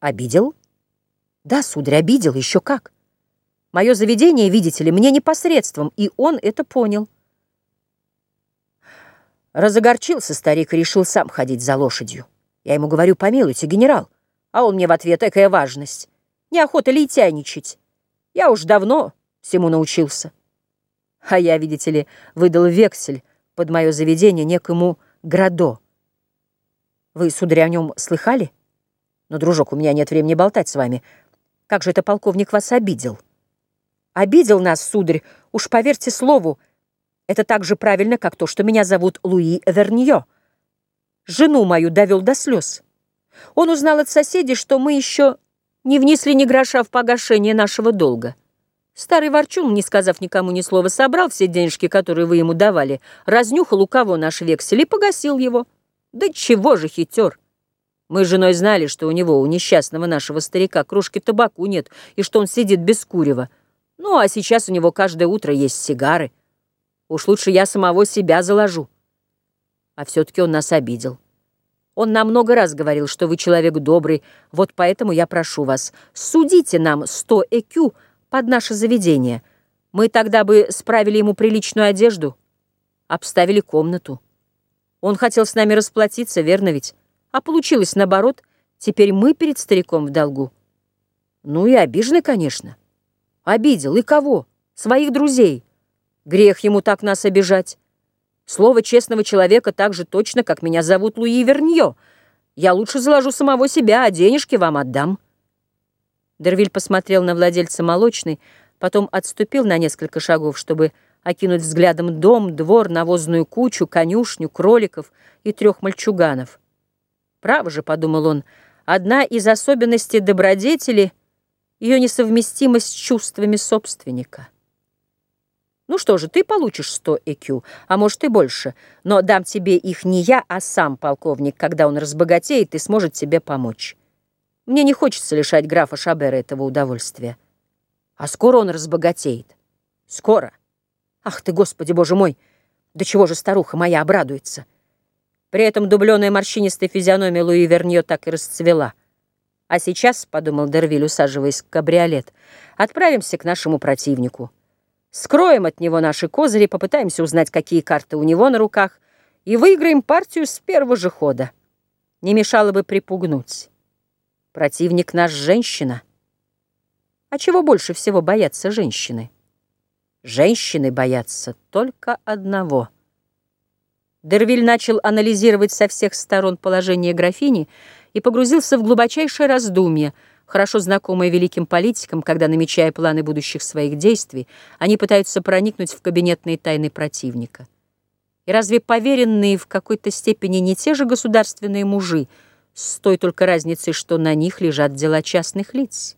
Обидел? Да, сударь, обидел, еще как. Мое заведение, видите ли, мне непосредством, и он это понял. Разогорчился старик и решил сам ходить за лошадью. Я ему говорю, помилуйте, генерал, а он мне в ответ, экая важность. Неохота лейтяничать. Я уж давно всему научился. А я, видите ли, выдал вексель под мое заведение некому Градо. Вы, сударь, о нем слыхали? Но, дружок, у меня нет времени болтать с вами. Как же это полковник вас обидел? Обидел нас, сударь, уж поверьте слову. Это так же правильно, как то, что меня зовут Луи Верньо. Жену мою довел до слез. Он узнал от соседей, что мы еще не внесли ни гроша в погашение нашего долга. Старый ворчун, не сказав никому ни слова, собрал все денежки, которые вы ему давали, разнюхал у кого наш вексель и погасил его. Да чего же хитер! Мы с женой знали, что у него, у несчастного нашего старика, кружки табаку нет, и что он сидит без курева. Ну, а сейчас у него каждое утро есть сигары. Уж лучше я самого себя заложу. А все-таки он нас обидел. Он нам много раз говорил, что вы человек добрый, вот поэтому я прошу вас, судите нам 100 ЭКЮ под наше заведение. Мы тогда бы справили ему приличную одежду, обставили комнату. Он хотел с нами расплатиться, верно ведь? А получилось наоборот, теперь мы перед стариком в долгу. Ну и обижены, конечно. Обидел. И кого? Своих друзей. Грех ему так нас обижать. Слово честного человека так же точно, как меня зовут Луи Верньо. Я лучше заложу самого себя, а денежки вам отдам. Дервиль посмотрел на владельца молочной, потом отступил на несколько шагов, чтобы окинуть взглядом дом, двор, навозную кучу, конюшню, кроликов и трех мальчуганов. Право же, подумал он, одна из особенностей добродетели — ее несовместимость с чувствами собственника. Ну что же, ты получишь 100 ЭКЮ, а может и больше, но дам тебе их не я, а сам полковник, когда он разбогатеет и сможет тебе помочь. Мне не хочется лишать графа Шабера этого удовольствия. А скоро он разбогатеет. Скоро. Ах ты, Господи, Боже мой, до чего же старуха моя обрадуется. При этом дубленая морщинистая физиономия Луи Верньо так и расцвела. «А сейчас, — подумал Дервиль, усаживаясь в кабриолет, — отправимся к нашему противнику. Скроем от него наши козыри, попытаемся узнать, какие карты у него на руках, и выиграем партию с первого же хода. Не мешало бы припугнуть. Противник наш женщина. А чего больше всего боятся женщины? Женщины боятся только одного — Дервиль начал анализировать со всех сторон положение графини и погрузился в глубочайшее раздумье, хорошо знакомое великим политикам, когда, намечая планы будущих своих действий, они пытаются проникнуть в кабинетные тайны противника. И разве поверенные в какой-то степени не те же государственные мужи, с той только разницей, что на них лежат дела частных лиц?